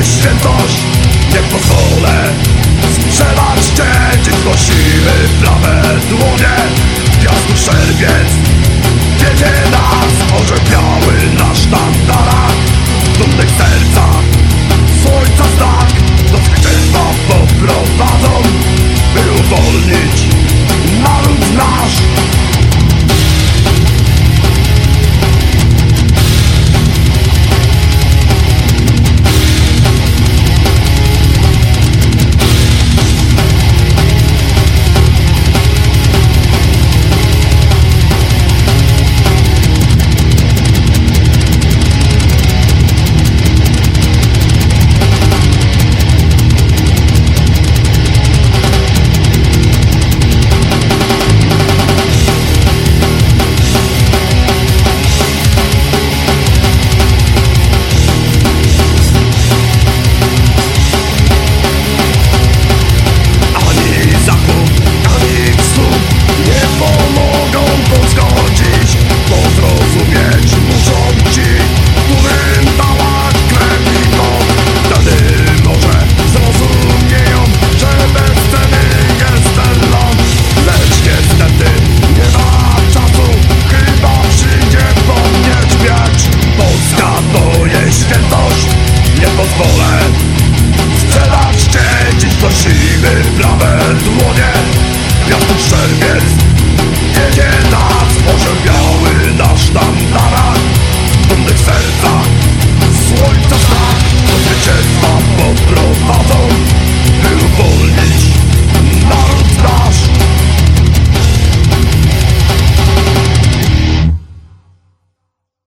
świętość Nie pozwolę. Strzelać cię Dziś głosimy prawe dłonie. Jasny czerwiec Blawe dłonie